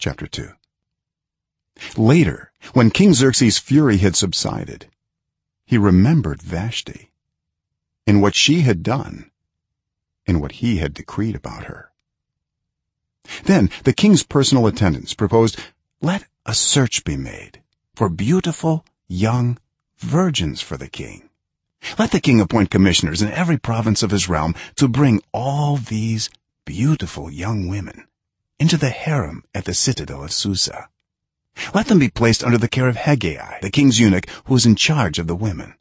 chapter 2 later when king xerxes fury had subsided he remembered vashti and what she had done and what he had decreed about her. Then the king's personal attendants proposed let a search be made for beautiful young virgins for the king. Let the king appoint commissioners in every province of his realm to bring all these beautiful young women into the harem at the citadel of susa. Let them be placed under the care of hegai the king's eunuch who is in charge of the women.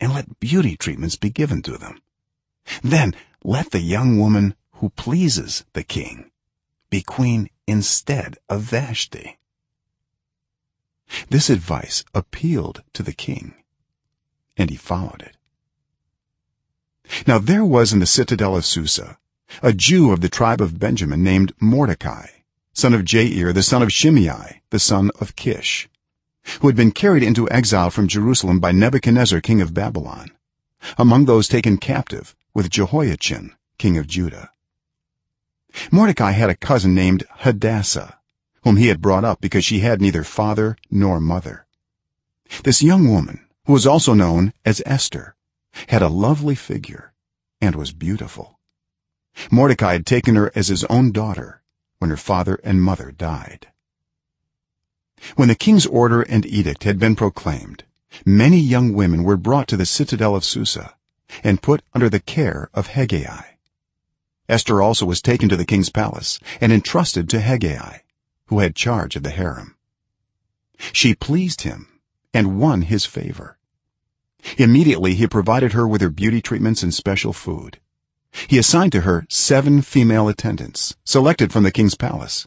And let beauty treatments be given to them. Then let the young woman who pleases the king be queen instead of vashti. This advice appealed to the king and he followed it. Now there was in the citadel of susa a jew of the tribe of benjamin named mordecai son of jair the son of shimei the son of kish who had been carried into exile from jerusalem by nebuchadnezzar king of babylon among those taken captive with jehoiachin king of judah. Mordecai had a cousin named hadassah whom he had brought up because she had neither father nor mother. This young woman who was also known as esther had a lovely figure and was beautiful mordecai had taken her as his own daughter when her father and mother died. When the king's order and edict had been proclaimed many young women were brought to the citadel of susa and put under the care of hegai esther also was taken to the king's palace and entrusted to hegai who had charge of the harem. She pleased him and won his favor. Immediately he provided her with her beauty treatments and special food he assigned to her 7 female attendants selected from the king's palace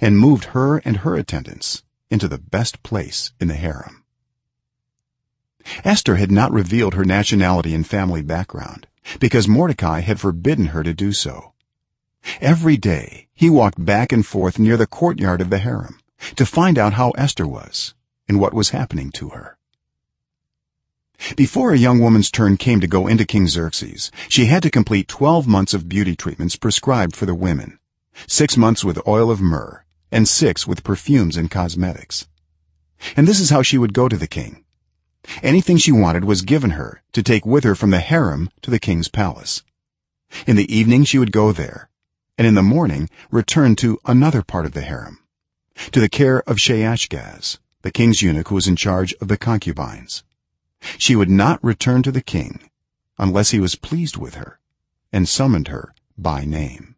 and moved her and her attendants into the best place in the harem. Esther had not revealed her nationality and family background because mordecai had forbidden her to do so. Every day he walked back and forth near the courtyard of the harem to find out how esther was and what was happening to her before a young woman's turn came to go into king xerxes she had to complete 12 months of beauty treatments prescribed for the women 6 months with oil of myrrh and 6 with perfumes and cosmetics. And this is how she would go to the king. Anything she wanted was given her to take with her from the harem to the king's palace. In the evening she would go there and in the morning return to another part of the harem to the care of shaashgaz the king's eunuch who was in charge of the concubines she would not return to the king unless he was pleased with her and summoned her by name.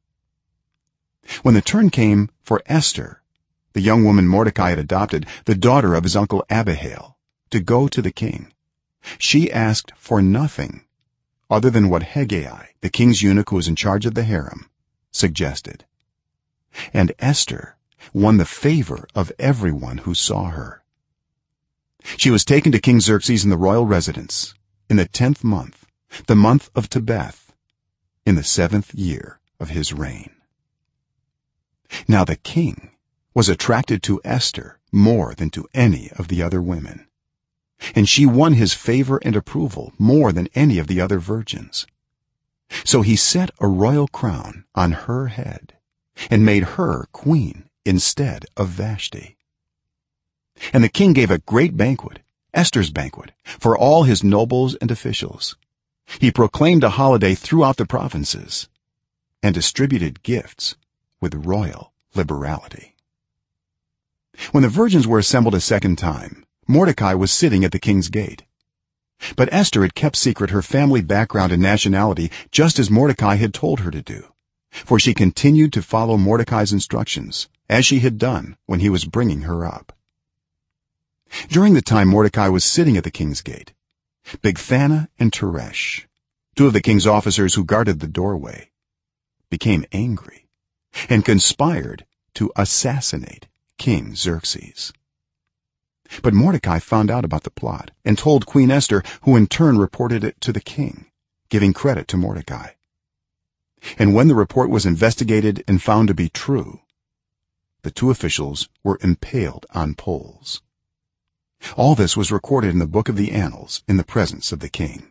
When the turn came for esther the young woman mordecai had adopted the daughter of his uncle abihail to go to the king she asked for nothing other than what hegai the king's eunuch who was in charge of the harem suggested. And esther won the favor of everyone who saw her she was taken to king xerxes in the royal residence in the 10th month the month of tebeth in the 7th year of his reign. Now the king was attracted to esther more than to any of the other women and she won his favor and approval more than any of the other virgins. So he set a royal crown on her head and made her queen instead of vashti and the king gave a great banquet esther's banquet for all his nobles and officials. He proclaimed a holiday throughout the provinces and distributed gifts with royal liberality. When the virgins were assembled a second time mordecai was sitting at the king's gate. But esther had kept secret her family background and nationality just as mordecai had told her to do for she continued to follow mordecai's instructions as she had done when he was bringing her up during the time mordecai was sitting at the king's gate bigthana and teresh two of the king's officers who guarded the doorway became angry and conspired to assassinate king xerxes. But mordecai found out about the plot and told queen esther who in turn reported it to the king giving credit to mordecai. And when the report was investigated and found to be true the two officials were impaled on poles all this was recorded in the book of the annals in the presence of the king